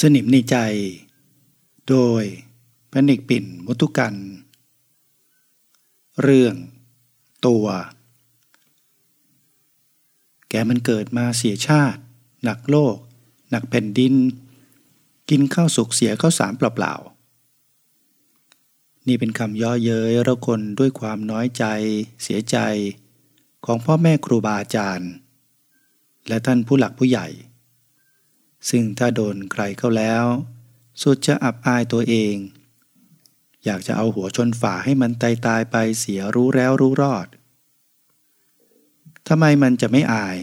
สนิมในใจ โดยพระนิกปิ่นมุตุกัน เรื่อง ตัว แกมันเกิดมาเสียชาติ หนักโลก หนักแผ่นดิน กินข้าวสุกเสียข้าวสารเปล่าๆ นี่เป็นคำย่อเย้ยระคนด้วยความน้อยใจ เสียใจ ของพ่อแม่ครูบาอาจารย์ และท่านผู้หลักผู้ใหญ่ ซึ่งถ้าโดนใครเข้าแล้ว สุดจะอับอายตัวเอง อยากจะเอาหัวชนฝาให้มันตายตายไปเสียรู้แล้วรู้รอดทำไมมันจะไม่อาย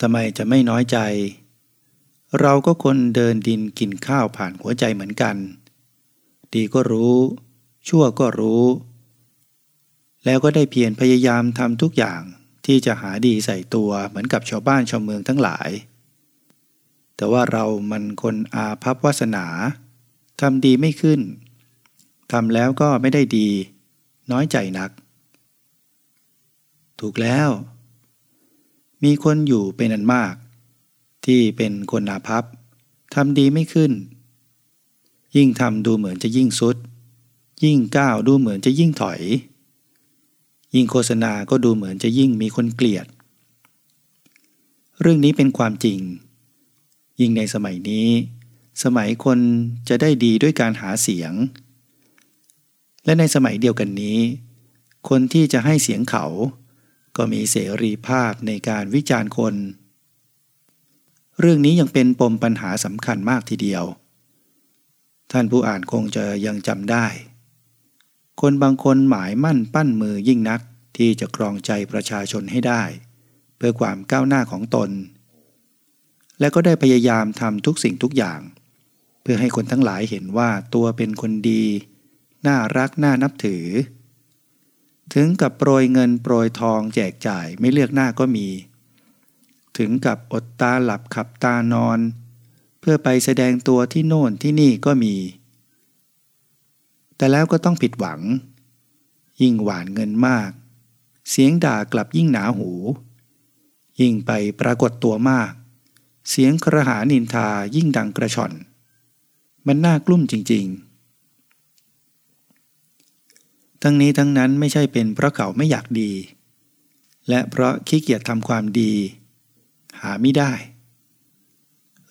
ทำไมจะไม่น้อยใจ เราก็คนเดินดินกินข้าวผ่านหัวใจเหมือนกัน ดีก็รู้ ชั่วก็รู้ แล้วก็ได้เพียรพยายามทำทุกอย่างที่จะหาดีใส่ตัวเหมือนกับชาวบ้านชาวเมืองทั้งหลาย แต่ว่าเรามันคนอาภัพวาสนาทำดีไม่ขึ้นทำแล้วก็ไม่ได้ดี น้อยใจนัก ถูกแล้ว มีคนอยู่เป็นอันมาก ที่เป็นคนอาภัพทำดีไม่ขึ้น ยิ่งทำดูเหมือนจะยิ่งสุด ยิ่งก้าวดูเหมือนจะยิ่งถอย ยิ่งโฆษณาก็ดูเหมือนจะยิ่งมีคนเกลียด เรื่องนี้เป็นความจริง ยิ่งในสมัยนี้ สมัยคนจะได้ดีด้วยการหาเสียง และในสมัยเดียวกันนี้ คนที่จะให้เสียงเขา ก็มีเสรีภาพในการวิจารณ์คน เรื่องนี้ยังเป็นปมปัญหาสำคัญมากทีเดียว ท่านผู้อ่านคงจะยังจำได้ คนบางคนหมายมั่นปั้นมือยิ่งนักที่จะครองใจประชาชนให้ได้ เพื่อความก้าวหน้าของตน และก็ได้พยายามทำทุกสิ่งทุกอย่าง เพื่อให้คนทั้งหลายเห็นว่าตัวเป็นคนดี น่ารักน่านับถือ ถึงกับโปรยเงินโปรยทองแจกจ่ายไม่เลือกหน้าก็มี ถึงกับอดตาหลับขับตานอน เพื่อไปแสดงตัวที่โน่นที่นี่ก็มี แต่แล้วก็ต้องผิดหวัง ยิ่งหวานเงินมาก เสียงด่ากลับยิ่งหนาหู ยิ่งไปปรากฏตัวมาก เสียงกระหานินทายิ่งดังกระชอน มันน่ากลุ้มจริงๆ ทั้งนี้ทั้งนั้นไม่ใช่เป็นเพราะเขาไม่อยากดี และเพราะขี้เกียจทำความดี หาไม่ได้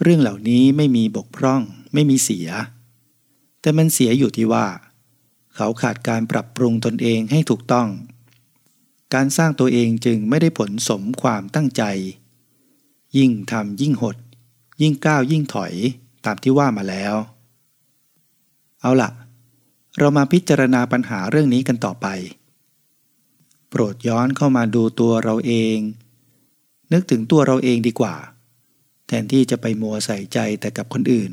เรื่องเหล่านี้ไม่มีบกพร่องไม่มีเสีย แต่มันเสียอยู่ที่ว่า เขาขาดการปรับปรุงตนเองให้ถูกต้อง การสร้างตัวเองจึงไม่ได้ผลสมความตั้งใจ ยิ่งทำยิ่งหด ยิ่งก้าวยิ่งถอยตามที่ว่ามาแล้ว เอาละเรามาพิจารณาปัญหาเรื่องนี้กันต่อไป โปรดย้อนเข้ามาดูตัวเราเอง นึกถึงตัวเราเองดีกว่า แทนที่จะไปมัวใส่ใจแต่กับคนอื่น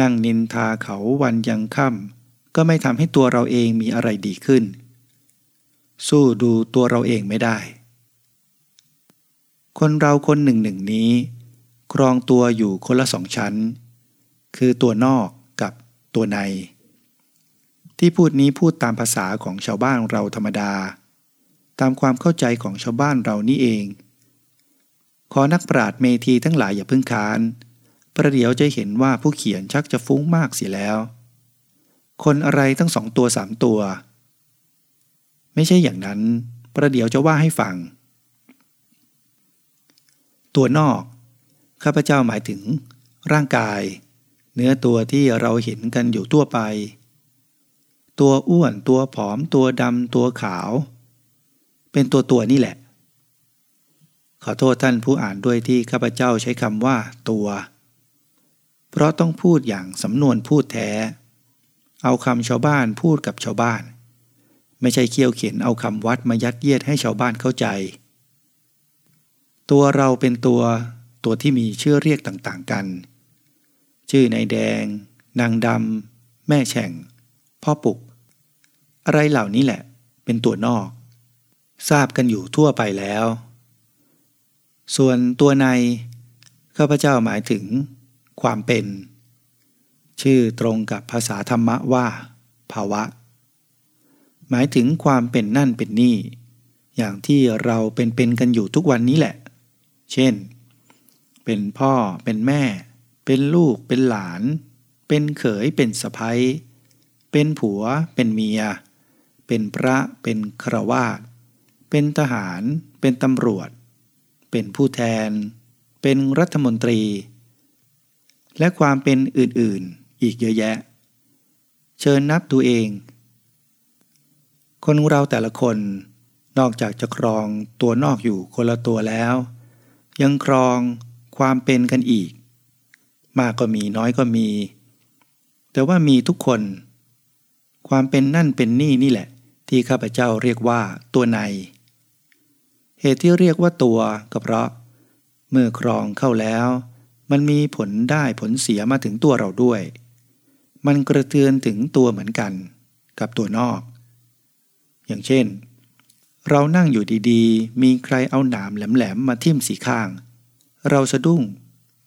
นั่งนินทาเขาวันยังค่ำก็ไม่ทำให้ตัวเราเองมีอะไรดีขึ้น สู้ดูตัวเราเองไม่ได้ คนเราคนหนึ่งหนึ่งนี้ ครองตัวอยู่คนละสองชั้น คือตัวนอกกับตัวใน ที่พูดนี้พูดตามภาษาของชาวบ้านเราธรรมดา ตามความเข้าใจของชาวบ้านเรานี่เอง ขอนักปราดเมธีทั้งหลายอย่าพึ่งค้านประเดี๋ยวจะเห็นว่าผู้เขียนชักจะฟุ้งมากเสียแล้ว คนอะไรทั้งสองตัวสามตัว ไม่ใช่อย่างนั้น ประเดี๋ยวจะว่าให้ฟัง ตัวนอก ข้าพเจ้าหมายถึง ร่างกาย เนื้อตัวที่เราเห็นกันอยู่ทั่วไป ตัวอ้วนตัวผอม ตัวดำตัวขาว เป็นตัวตัวนี่แหละ ขอโทษท่านผู้อ่านด้วยที่ข้าพเจ้าใช้คำว่า ตัว เพราะต้องพูดอย่างสำนวนพูดแท้ เอาคำชาวบ้านพูดกับชาวบ้าน ไม่ใช่เคี่ยวเขียนเอาคำวัดมายัดเยียดให้ชาวบ้านเข้าใจ ตัวเราเป็นตัวตัวที่มีชื่อเรียกต่างๆกัน ชื่อนายแดง นางดำ แม่แฉ่ง พ่อปุก อะไรเหล่านี้แหละ เป็นตัวนอก ทราบกันอยู่ทั่วไปแล้ว ส่วนตัวในข้าพเจ้าหมายถึง ความเป็น ชื่อตรงกับภาษาธรรมะว่า ภาวะ หมายถึงความเป็นนั่นเป็นนี่ อย่างที่เราเป็นๆกันอยู่ทุกวันนี้แหละ เช่น เป็นพ่อเป็นแม่ เป็นลูกเป็นหลาน เป็นเขยเป็นสะพ้ยเป็นผัวเป็นเมีย เป็นพระเป็นครวาสเป็นทหาร เป็นตำรวจ เป็นผู้แทน เป็นรัฐมนตรี และความเป็นอื่นๆอีกเยอะแยะ เชิญนับตัวเอง คนเราแต่ละคนนอกจากจะครองตัวนอกอยู่คนละตัวแล้ว ยังครองความเป็นกันอีก มากก็มีน้อยก็มี แต่ว่ามีทุกคน ความเป็นนั่นเป็นนี่นี่แหละ ที่ข้าพเจ้าเรียกว่าตัวใน เหตุที่เรียกว่าตัวก็เพราะ เมื่อครองเข้าแล้ว มันมีผลได้ผลเสียมาถึงตัวเราด้วย มันกระเทือนถึงตัวเหมือนกัน กับตัวนอก อย่างเช่น เรานั่งอยู่ดีๆ มีใครเอาหนามแหลมๆมาทิ่มสีข้าง เราสะดุ้ง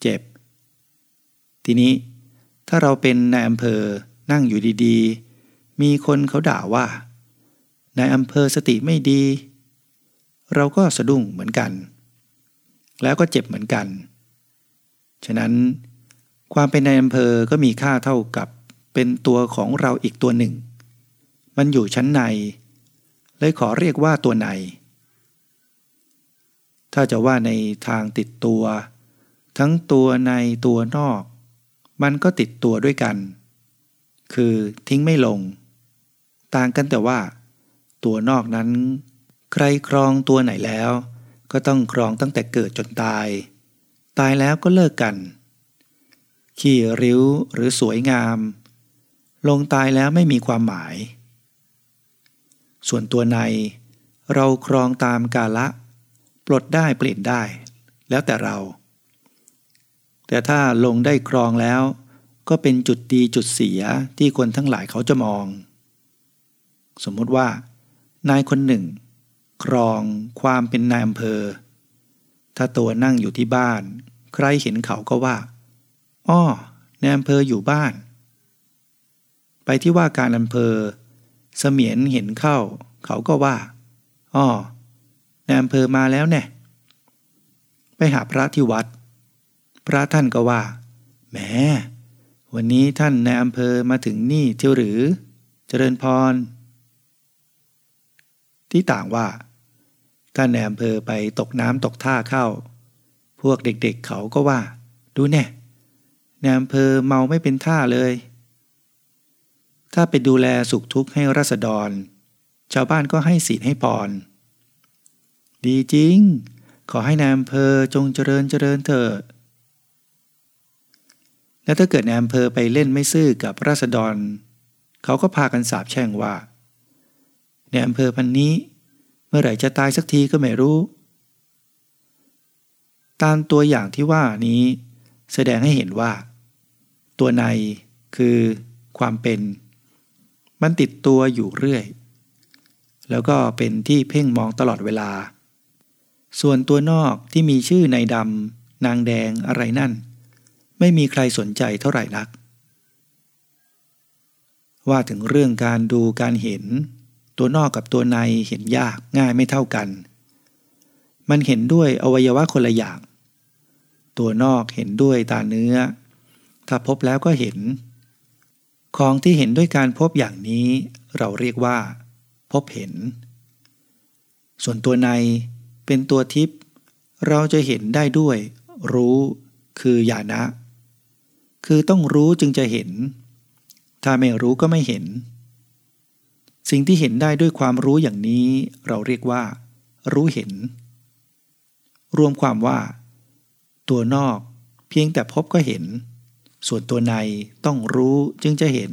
เจ็บ ทีนี้ ถ้าเราเป็นนายอำเภอนั่งอยู่ดีๆ มีคนเขาด่าว่านายอำเภอสติไม่ดี เราก็สะดุ้งเหมือนกัน แล้วก็เจ็บเหมือนกัน ฉะนั้น ความเป็นนายอำเภอก็มีค่าเท่ากับเป็นตัวของเราอีกตัวหนึ่ง มันอยู่ชั้นใน เลยขอเรียกว่าตัวใน ถ้าจะว่าในทางติดตัว ทั้งตัวในตัวนอก มันก็ติดตัวด้วยกัน คือทิ้งไม่ลง ต่างกันแต่ว่า ตัวนอกนั้น ใครครองตัวไหนแล้ว ก็ต้องครองตั้งแต่เกิดจนตาย ตายแล้วก็เลิกกัน ขี่ริ้วหรือสวยงาม ลงตายแล้วไม่มีความหมาย ส่วนตัวใน เราครองตามกาละ ปลดได้เปลี่ยนได้ แล้วแต่เรา แต่ถ้าลงได้ครองแล้ว ก็เป็นจุดดีจุดเสียที่คนทั้งหลายเขาจะมอง สมมติว่า นายคนหนึ่ง ครองความเป็นนายอำเภอ ถ้าตัวนั่งอยู่ที่บ้าน ใครเห็นเขาก็ว่าอ้อนายอำเภออยู่บ้าน ไปที่ว่าการอำเภอ เสมียนเห็นเข้า เขาก็ว่าอ้อนายอำเภอมาแล้วแน่ไปหาพระที่วัด พระท่านก็ว่าแหมวันนี้ท่านในอำเภอมาถึงนี่เที่ยวหรือ เจริญพร ที่ต่างว่า ท่านในอำเภอไปตกน้ำตกท่าเข้า พวกเด็กๆเเขาก็ว่า ดูแน่ในอำเภอเมาไม่เป็นท่าเลย ถ้าไปดูแลสุขทุกข์ให้รัษฎร ชาวบ้านก็ให้ศีลให้พร ดีจริง ขอให้นายอำเภอจงเจริญเจริญเถิดแล้วถ้าเกิดนายอำเภอไปเล่นไม่ซื่อกับรัษฎร เขาก็พากันสาบแช่งว่าในอำเภอพันนี้ เมื่อไหร่จะตายสักทีก็ไม่รู้ ตามตัวอย่างที่ว่านี้แสดงให้เห็นว่า ตัวในคือความเป็น มันติดตัวอยู่เรื่อย แล้วก็เป็นที่เพ่งมองตลอดเวลา ส่วนตัวนอกที่มีชื่อในดำนางแดงอะไรนั่น ไม่มีใครสนใจเท่าไหร่นัก ว่าถึงเรื่องการดูการเห็น ตัวนอกกับตัวในเห็นยากง่ายไม่เท่ากัน มันเห็นด้วยอวัยวะคนละอย่าง ตัวนอกเห็นด้วยตาเนื้อ ถ้าพบแล้วก็เห็น ของที่เห็นด้วยการพบอย่างนี้ เราเรียกว่า พบเห็น ส่วนตัวในเป็นตัวทิพย์เราจะเห็นได้ด้วย รู้ คือญาณะ คือต้องรู้จึงจะเห็น ถ้าไม่รู้ก็ไม่เห็น สิ่งที่เห็นได้ด้วยความรู้อย่างนี้ เราเรียกว่า รู้เห็น รวมความว่า ตัวนอกเพียงแต่พบก็เห็น ส่วนตัวในต้องรู้จึงจะเห็น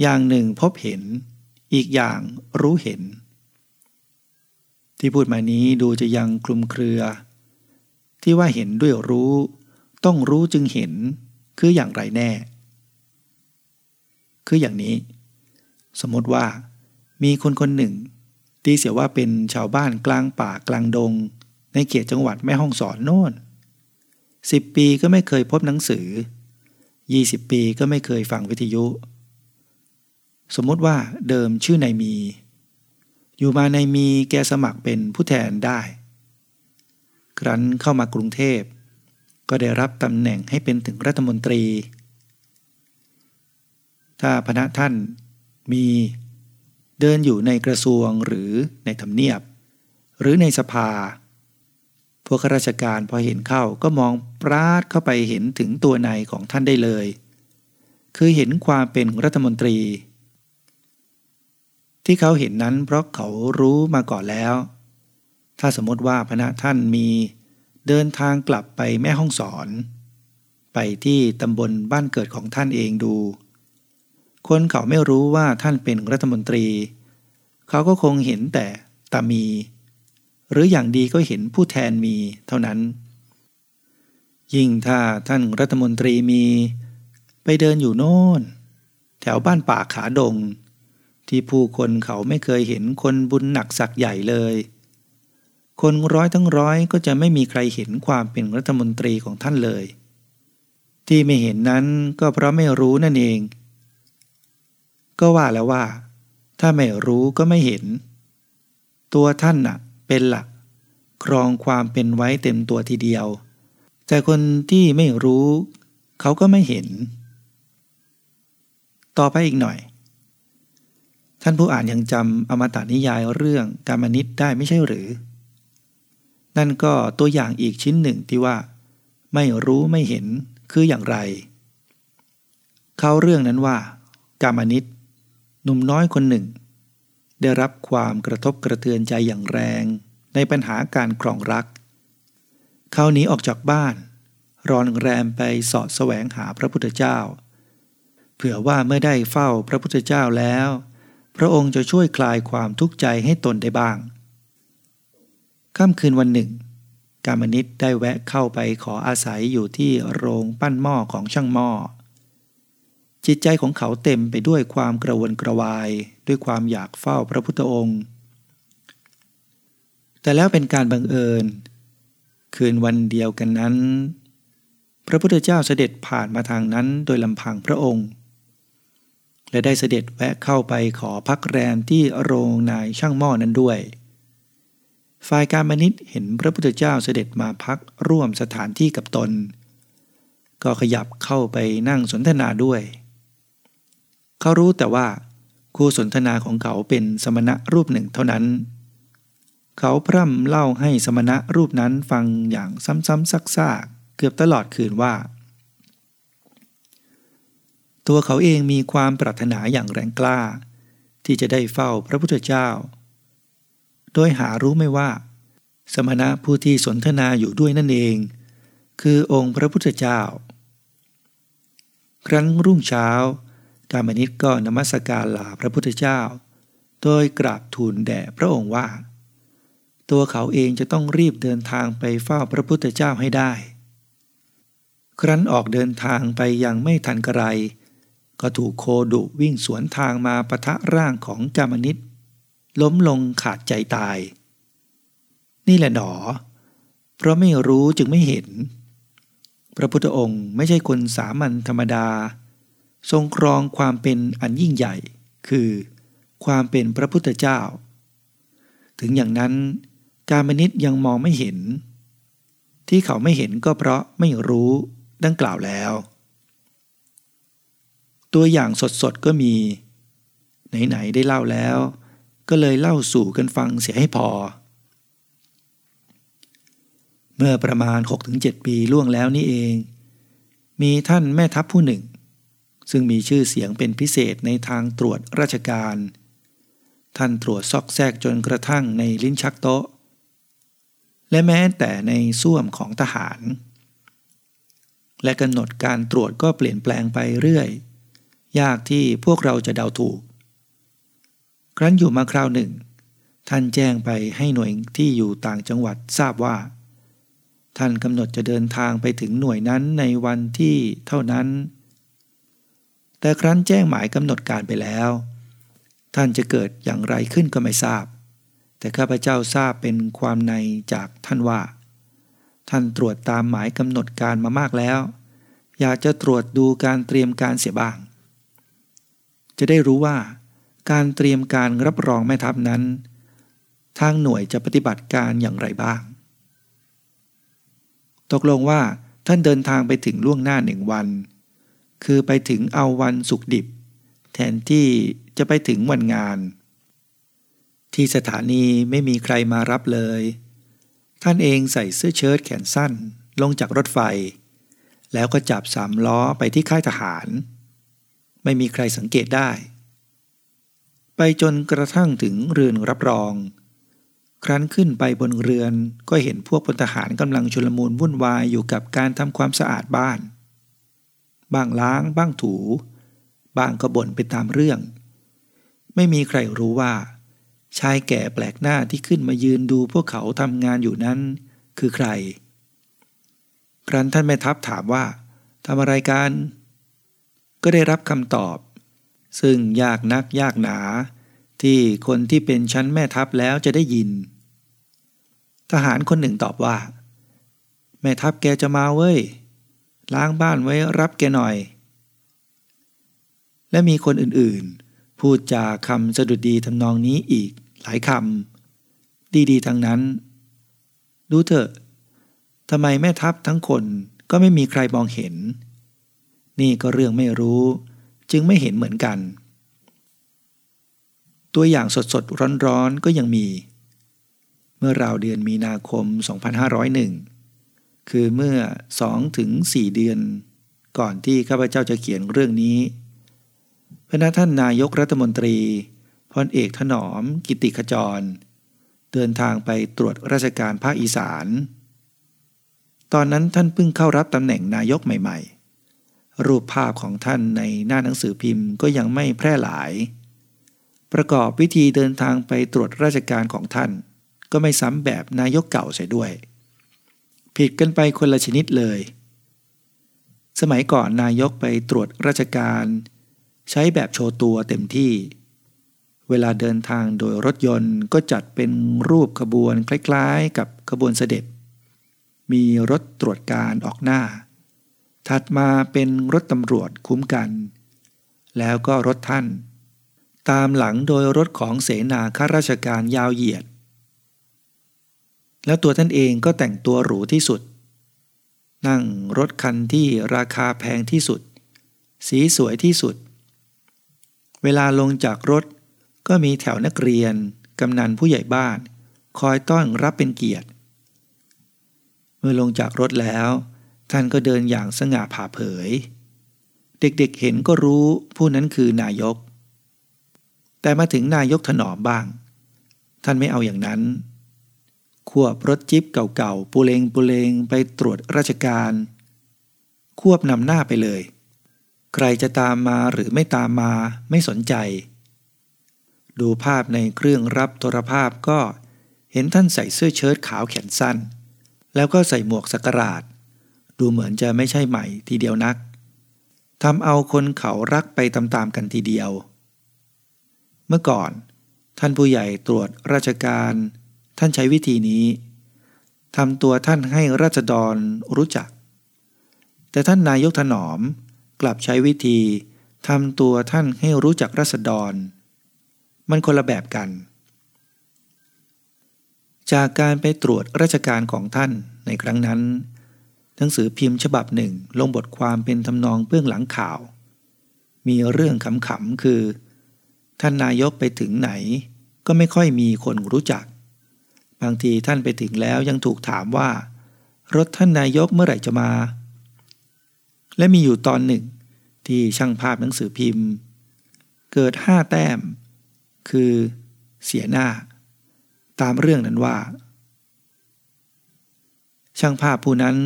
อย่างหนึ่งพบเห็น อีกอย่างรู้เห็น ที่พูดมานี้ดูจะยังคลุมเครือ ที่ว่าเห็นด้วยรู้ ต้องรู้จึงเห็น คืออย่างไรแน่ คืออย่างนี้ สมมติว่า มีคนคนหนึ่งตีเสียว่าเป็นชาวบ้านกลางป่ากลางดง ในเขตจังหวัดแม่ฮ่องสอนโน่น สิบปีก็ไม่เคยพบหนังสือยี่สิบปีก็ไม่เคยฟังวิทยุ สมมติว่าเดิมชื่อนายมี อยู่มานายมีแกสมัครเป็นผู้แทนได้ ครั้นเข้ามากรุงเทพ ก็ได้รับตำแหน่งให้เป็นถึงรัฐมนตรี ถ้าพระท่านมีเดินอยู่ในกระทรวงหรือในทำเนียบ หรือในสภา พวกข้าราชการพอเห็นเข้าก็มองปราดเข้าไปเห็นถึงตัวในของท่านได้เลย คือเห็นความเป็นรัฐมนตรี ที่เขาเห็นนั้นเพราะเขารู้มาก่อนแล้ว ถ้าสมมติว่าพระท่านมีเดินทางกลับไปแม่ห้องสอน ไปที่ตำบลบ้านเกิดของท่านเองดู คนเขาไม่รู้ว่าท่านเป็นรัฐมนตรี เขาก็คงเห็นแต่ตามี หรืออย่างดีก็เห็นผู้แทนมีเท่านั้น ยิ่งถ้าท่านรัฐมนตรีมี ไปเดินอยู่โน่น แถวบ้านป่าขาดง ที่ผู้คนเขาไม่เคยเห็นคนบุญหนักสักใหญ่เลย คนร้อยทั้งร้อยก็จะไม่มีใครเห็นความเป็นรัฐมนตรีของท่านเลย ที่ไม่เห็นนั้นก็เพราะไม่รู้นั่นเอง ก็ว่าแล้วว่า ถ้าไม่รู้ก็ไม่เห็น ตัวท่านน่ะ เป็นหลัก ครองความเป็นไว้เต็มตัวทีเดียว แต่คนที่ไม่รู้ เขาก็ไม่เห็น ต่อไปอีกหน่อย ท่านผู้อ่านยังจำอมตะนิยายเรื่องกามนิตได้ไม่ใช่หรือ นั่นก็ตัวอย่างอีกชิ้นหนึ่งที่ว่า ไม่รู้ไม่เห็นคืออย่างไร เขาเรื่องนั้นว่ากามนิตหนุ่มน้อยคนหนึ่ง ได้รับความกระทบกระเทือนใจอย่างแรง ในปัญหาการครองรัก เขาหนีออกจากบ้าน รอนแรมไปสอดแสวงหาพระพุทธเจ้า เผื่อว่าเมื่อได้เฝ้าพระพุทธเจ้าแล้ว พระองค์จะช่วยคลายความทุกข์ใจให้ตนได้บ้าง ค่ำคืนวันหนึ่ง กามนิตได้แวะเข้าไปขออาศัยอยู่ที่โรงปั้นหม้อของช่างหม้อ จิตใจของเขาเต็มไปด้วยความกระวนกระวาย ด้วยความอยากเฝ้าพระพุทธองค์ แต่แล้วเป็นการบังเอิญ คืนวันเดียวกันนั้น พระพุทธเจ้าเสด็จผ่านมาทางนั้นโดยลำพังพระองค์ และได้เสด็จแวะเข้าไปขอพักแรมที่โรงนายช่างหม้อนั้นด้วย ฝ่ายการมนิตเห็นพระพุทธเจ้าเสด็จมาพักร่วมสถานที่กับตน ก็ขยับเข้าไปนั่งสนทนาด้วย เขารู้แต่ว่าคู่สนทนาของเขาเป็นสมณะรูปหนึ่งเท่านั้น เขาพร่ำเล่าให้สมณะรูปนั้นฟังอย่างซ้ำๆซักๆเกือบตลอดคืนว่า ตัวเขาเองมีความปรารถนาอย่างแรงกล้า ที่จะได้เฝ้าพระพุทธเจ้า โดยหารู้ไม่ว่า สมณะผู้ที่สนทนาอยู่ด้วยนั่นเอง คือองค์พระพุทธเจ้า ครั้งรุ่งเช้า กามนิตก็นมัสการลาพระพุทธเจ้า โดยกราบทูลแด่พระองค์ว่า ตัวเขาเองจะต้องรีบเดินทางไปเฝ้าพระพุทธเจ้าให้ได้ ครั้นออกเดินทางไปยังไม่ทันกระไร ก็ถูกโคดุวิ่งสวนทางมาปะทะร่างของกามนิตล้มลงขาดใจตาย นี่แหละหนอ เพราะไม่รู้จึงไม่เห็น พระพุทธองค์ไม่ใช่คนสามัญธรรมดา ทรงครองความเป็นอันยิ่งใหญ่ คือความเป็นพระพุทธเจ้า ถึงอย่างนั้นการมนิตยังมองไม่เห็น ที่เขาไม่เห็นก็เพราะไม่รู้ดังกล่าวแล้ว ตัวอย่างสดๆก็มี ไหนๆได้เล่าแล้ว ก็เลยเล่าสู่กันฟังเสียให้พอ เมื่อประมาณ 6-7 ปีล่วงแล้วนี่เอง มีท่านแม่ทัพผู้หนึ่ง ซึ่งมีชื่อเสียงเป็นพิเศษในทางตรวจราชการ ท่านตรวจซอกแซกจนกระทั่งในลิ้นชักโต๊ะ และแม้แต่ในส้วมของทหาร และกำหนดการตรวจก็เปลี่ยนแปลงไปเรื่อย ยากที่พวกเราจะเดาถูก ครั้นอยู่มาคราวหนึ่ง ท่านแจ้งไปให้หน่วยที่อยู่ต่างจังหวัดทราบว่าท่านกำหนดจะเดินทางไปถึงหน่วยนั้นในวันที่เท่านั้น แต่ครั้นแจ้งหมายกำหนดการไปแล้ว ท่านจะเกิดอย่างไรขึ้นก็ไม่ทราบ แต่ข้าพเจ้าทราบเป็นความในจากท่านว่า ท่านตรวจตามหมายกำหนดการมามากแล้ว อยากจะตรวจดูการเตรียมการเสียบ้าง จะได้รู้ว่า การเตรียมการรับรองแม่ทัพนั้น ทางหน่วยจะปฏิบัติการอย่างไรบ้าง ตกลงว่าท่านเดินทางไปถึงล่วงหน้าหนึ่งวัน คือไปถึงเอาวันสุกดิบ แทนที่จะไปถึงวันงาน ที่สถานีไม่มีใครมารับเลย ท่านเองใส่เสื้อเชิ้ตแขนสั้นลงจากรถไฟ แล้วก็จับสามล้อไปที่ค่ายทหาร ไม่มีใครสังเกตได้ ไปจนกระทั่งถึงเรือนรับรอง ครั้นขึ้นไปบนเรือนก็เห็นพวกพลทหารกำลังชุลมุนวุ่นวายอยู่กับการทำความสะอาดบ้าน บ้างล้าง บ้างถู บ้างก็บ่นไปตามเรื่อง ไม่มีใครรู้ว่า ชายแก่แปลกหน้าที่ขึ้นมายืนดูพวกเขาทำงานอยู่นั้น คือใคร ครั้นท่านแม่ทัพถามว่าทำอะไรกัน ก็ได้รับคำตอบ ซึ่งยากนักยากหนา ที่คนที่เป็นชั้นแม่ทัพแล้วจะได้ยิน ทหารคนหนึ่งตอบว่า แม่ทัพแกจะมาเว้ย ล้างบ้านไว้รับแกหน่อย และมีคนอื่นๆ พูดจาคำสะดุดดีทำนองนี้อีกหลายคำดีๆทั้งนั้น ดูเถอะทำไมแม่ทัพทั้งคนก็ไม่มีใครมองเห็น นี่ก็เรื่องไม่รู้ จึงไม่เห็นเหมือนกัน ตัวอย่างสดๆ ร้อนๆ ก็ยังมี เมื่อราวเดือนมีนาคม 2501 คือเมื่อ2ถึง4เดือน ก่อนที่ข้าพเจ้าจะเขียนเรื่องนี้พระท่านนายกรัฐมนตรีพลเอกถนอมกิติขจร เดินทางไปตรวจราชการภาคอีสาน ตอนนั้นท่านเพิ่งเข้ารับตำแหน่งนายกใหม่ๆ รูปภาพของท่านในหน้าหนังสือพิมพ์ก็ยังไม่แพร่หลาย ประกอบวิธีเดินทางไปตรวจราชการของท่าน ก็ไม่ซ้ำแบบนายกเก่าเสียด้วย ผิดกันไปคนละชนิดเลย สมัยก่อนนายกไปตรวจราชการ ใช้แบบโชว์ตัวเต็มที่ เวลาเดินทางโดยรถยนต์ก็จัดเป็นรูปขบวนคล้ายๆ กับขบวนเสด็จ มีรถตรวจการออกหน้า ถัดมาเป็นรถตำรวจคุ้มกัน แล้วก็รถท่าน ตามหลังโดยรถของเสนาข้าราชการยาวเหยียด แล้วตัวท่านเองก็แต่งตัวหรูที่สุด นั่งรถคันที่ราคาแพงที่สุด สีสวยที่สุด เวลาลงจากรถก็มีแถวนักเรียน กำนันผู้ใหญ่บ้าน คอยต้อนรับเป็นเกียรติ เมื่อลงจากรถแล้ว ท่านก็เดินอย่างสง่าผ่าเผย เด็กๆเห็นก็รู้ผู้นั้นคือนายก แต่มาถึงนายกถนอมบ้าง ท่านไม่เอาอย่างนั้น วบรถจิ๊บเก่าๆ ปูเลงปูเลงไปตรวจราชการ ควบนำหน้าไปเลย ใครจะตามมาหรือไม่ตามมาไม่สนใจ ดูภาพในเครื่องรับโทรภาพก็เห็นท่านใส่เสื้อเชิ้ตขาวแขนสั้น แล้วก็ใส่หมวกสักการาดดูเหมือนจะไม่ใช่ใหม่ทีเดียวนักทำเอาคนเขารักไปตามๆกันทีเดียว เมื่อก่อน ท่านผู้ใหญ่ตรวจราชการ ท่านใช้วิธีนี้ทำตัวท่านให้ราษฎรรู้จัก แต่ท่านนายกถนอมกลับใช้วิธีทำตัวท่านให้รู้จักราษฎร มันคนละแบบกัน จากการไปตรวจราชการของท่านในครั้งนั้น หนังสือพิมพ์ฉบับหนึ่งลงบทความเป็นทำนองเบื้องหลังข่าว มีเรื่องขำๆคือ ท่านนายกไปถึงไหน ก็ไม่ค่อยมีคนรู้จัก บางทีท่านไปถึงแล้วยังถูกถามว่า รถท่านนายกเมื่อไหร่จะมา และมีอยู่ตอนหนึ่ง ที่ช่างภาพหนังสือพิมพ์ เกิดห้าแต้ม คือเสียหน้า ตามเรื่องนั้นว่า ช่างภาพผู้นั้น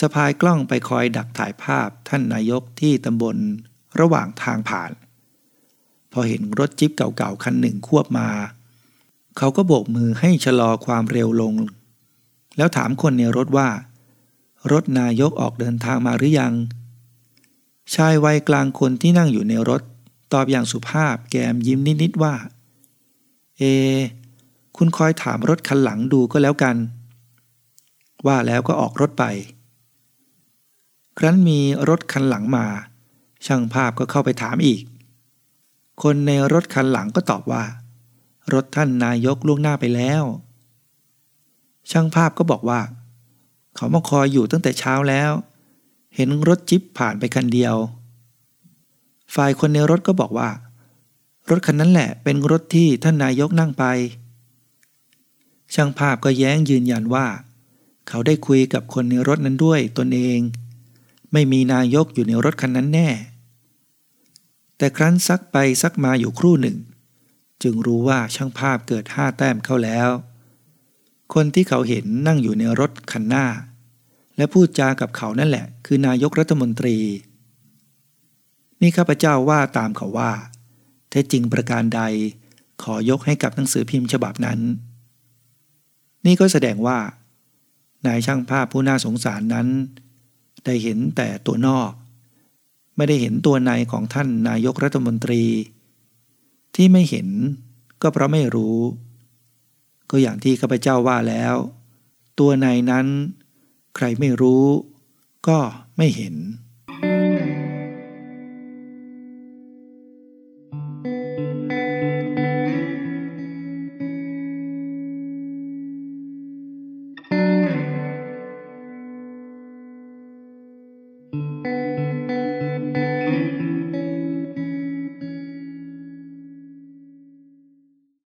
สะพายกล้องไปคอยดักถ่ายภาพท่านนายกที่ตำบลระหว่างทางผ่าน พอเห็นรถจิ๊บเก่าๆคันหนึ่งควบมา เขาก็โบกมือให้ชะลอความเร็วลง แล้วถามคนในรถว่า รถนายกออกเดินทางมาหรือยัง ชายวัยกลางคนที่นั่งอยู่ในรถ ตอบอย่างสุภาพแกมยิ้มนิดๆว่า เอ คุณคอยถามรถคันหลังดูก็แล้วกัน ว่าแล้วก็ออกรถไป ครั้นมีรถคันหลังมา ช่างภาพก็เข้าไปถามอีก คนในรถคันหลังก็ตอบว่า รถท่านนายกล่วงหน้าไปแล้ว ช่างภาพก็บอกว่า เขามาคอยอยู่ตั้งแต่เช้าแล้ว เห็นรถจิ๊บผ่านไปคันเดียว ฝ่ายคนในรถก็บอกว่า รถคันนั้นแหละเป็นรถที่ท่านนายกนั่งไป ช่างภาพก็แย้งยืนยันว่า เขาได้คุยกับคนในรถนั้นด้วยตนเอง ไม่มีนายกอยู่ในรถคันนั้นแน่ แต่ครั้นซักไปซักมาอยู่ครู่หนึ่ง จึงรู้ว่าช่างภาพเกิดห้าแต้มเข้าแล้ว คนที่เขาเห็นนั่งอยู่ในรถคันหน้า และพูดจากับเขานั่นแหละ คือนายกรัฐมนตรี นี่ข้าพเจ้าว่าตามเขาว่าแท้จริงประการใด ขอยกให้กับหนังสือพิมพ์ฉบับนั้น นี่ก็แสดงว่า นายช่างภาพผู้น่าสงสารนั้น ได้เห็นแต่ตัวนอก ไม่ได้เห็นตัวในของท่านนายกรัฐมนตรี ที่ไม่เห็นก็เพราะไม่รู้ ก็อย่างที่ข้าพเจ้าว่าแล้ว ตัวในนั้น ใครไม่รู้ ก็ไม่เห็น